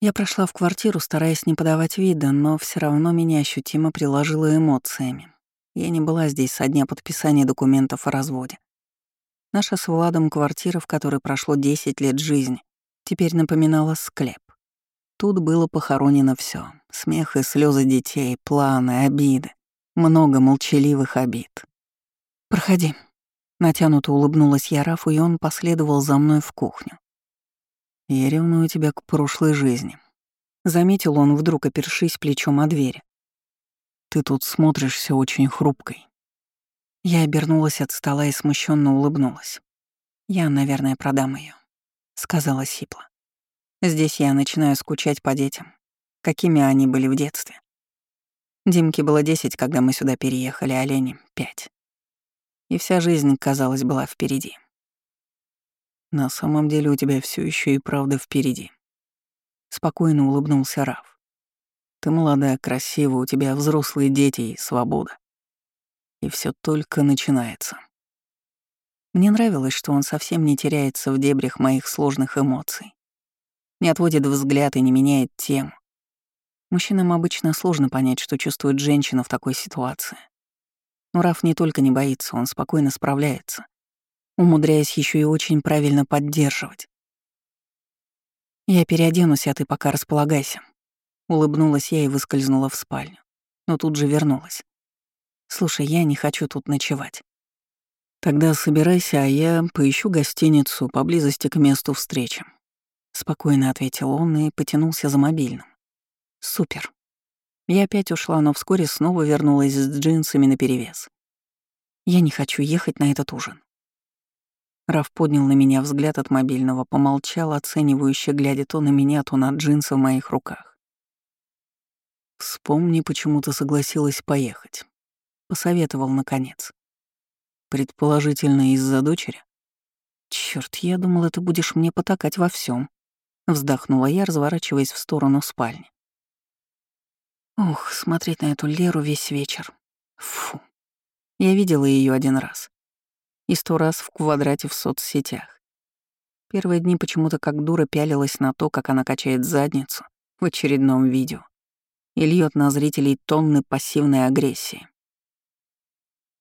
Я прошла в квартиру, стараясь не подавать вида, но все равно меня ощутимо приложило эмоциями. Я не была здесь со дня подписания документов о разводе. Наша с Владом квартира, в которой прошло 10 лет жизни, теперь напоминала склеп. Тут было похоронено все: смех и слезы детей, планы, обиды. Много молчаливых обид. «Проходи», — натянуто улыбнулась я Рафу, и он последовал за мной в кухню. «Я ревную тебя к прошлой жизни», — заметил он, вдруг опершись плечом о дверь. «Ты тут смотришься очень хрупкой». Я обернулась от стола и смущенно улыбнулась. «Я, наверное, продам ее, сказала Сипла. «Здесь я начинаю скучать по детям, какими они были в детстве. Димке было десять, когда мы сюда переехали, а Лене — пять. И вся жизнь, казалось, была впереди. На самом деле у тебя все еще и правда впереди. Спокойно улыбнулся Раф. Ты молодая, красивая, у тебя взрослые дети и свобода. И все только начинается. Мне нравилось, что он совсем не теряется в дебрях моих сложных эмоций. Не отводит взгляд и не меняет тему. Мужчинам обычно сложно понять, что чувствует женщина в такой ситуации. Но Раф не только не боится, он спокойно справляется умудряясь еще и очень правильно поддерживать. «Я переоденусь, а ты пока располагайся», — улыбнулась я и выскользнула в спальню, но тут же вернулась. «Слушай, я не хочу тут ночевать». «Тогда собирайся, а я поищу гостиницу поблизости к месту встречи», — спокойно ответил он и потянулся за мобильным. «Супер». Я опять ушла, но вскоре снова вернулась с джинсами наперевес. Я не хочу ехать на этот ужин. Раф поднял на меня взгляд от мобильного, помолчал, оценивающе глядя то на меня, то на джинсы в моих руках. «Вспомни, почему ты согласилась поехать», — посоветовал наконец. «Предположительно, из-за дочери?» Черт, я думала, ты будешь мне потакать во всем. вздохнула я, разворачиваясь в сторону спальни. Ох, смотреть на эту Леру весь вечер. Фу. Я видела ее один раз и сто раз в квадрате в соцсетях. Первые дни почему-то как дура пялилась на то, как она качает задницу в очередном видео и льет на зрителей тонны пассивной агрессии.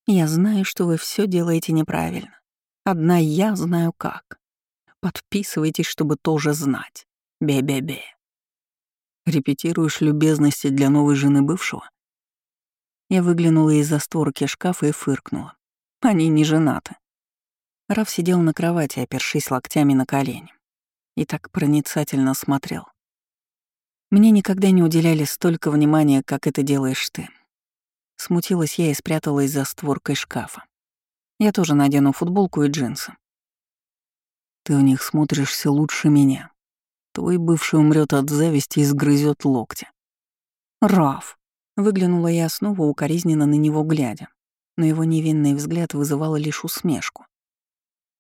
Я знаю, что вы все делаете неправильно. Одна я знаю как. Подписывайтесь, чтобы тоже знать. Бе-бе-бе. Репетируешь любезности для новой жены бывшего? Я выглянула из-за створки шкафа и фыркнула. Они не женаты. Раф сидел на кровати, опершись локтями на колени. И так проницательно смотрел. Мне никогда не уделяли столько внимания, как это делаешь ты. Смутилась я и спряталась за створкой шкафа. Я тоже надену футболку и джинсы. Ты в них смотришься лучше меня. Твой бывший умрет от зависти и сгрызет локти. Раф. Выглянула я снова укоризненно на него глядя но его невинный взгляд вызывал лишь усмешку.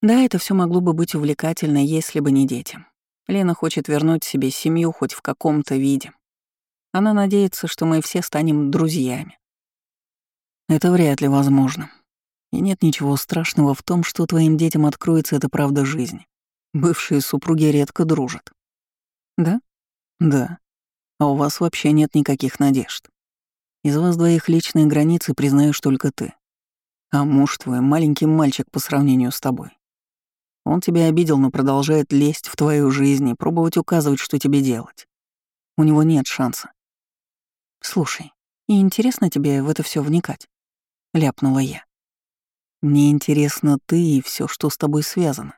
Да, это все могло бы быть увлекательно, если бы не дети. Лена хочет вернуть себе семью хоть в каком-то виде. Она надеется, что мы все станем друзьями. Это вряд ли возможно. И нет ничего страшного в том, что твоим детям откроется эта правда жизни. Бывшие супруги редко дружат. Да? Да. А у вас вообще нет никаких надежд. Из вас двоих личные границы признаешь только ты. А муж твой — маленький мальчик по сравнению с тобой. Он тебя обидел, но продолжает лезть в твою жизнь и пробовать указывать, что тебе делать. У него нет шанса. Слушай, и интересно тебе в это все вникать? Ляпнула я. Мне интересно ты и все, что с тобой связано.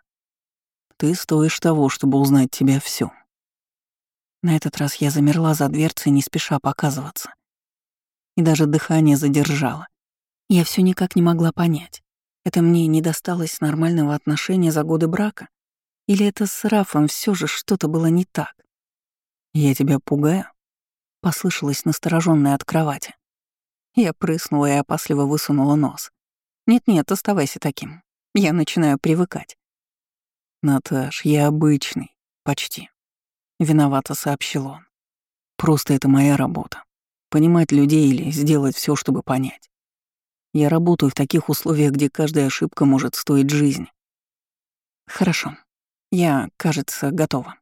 Ты стоишь того, чтобы узнать тебя все. На этот раз я замерла за дверцей, не спеша показываться. И даже дыхание задержала. Я все никак не могла понять, это мне не досталось нормального отношения за годы брака? Или это с Рафом все же что-то было не так? «Я тебя пугаю?» — послышалось настороженное от кровати. Я прыснула и опасливо высунула нос. «Нет-нет, оставайся таким. Я начинаю привыкать». «Наташ, я обычный. Почти». Виновато сообщил он. «Просто это моя работа. Понимать людей или сделать все, чтобы понять. Я работаю в таких условиях, где каждая ошибка может стоить жизни. Хорошо. Я, кажется, готова.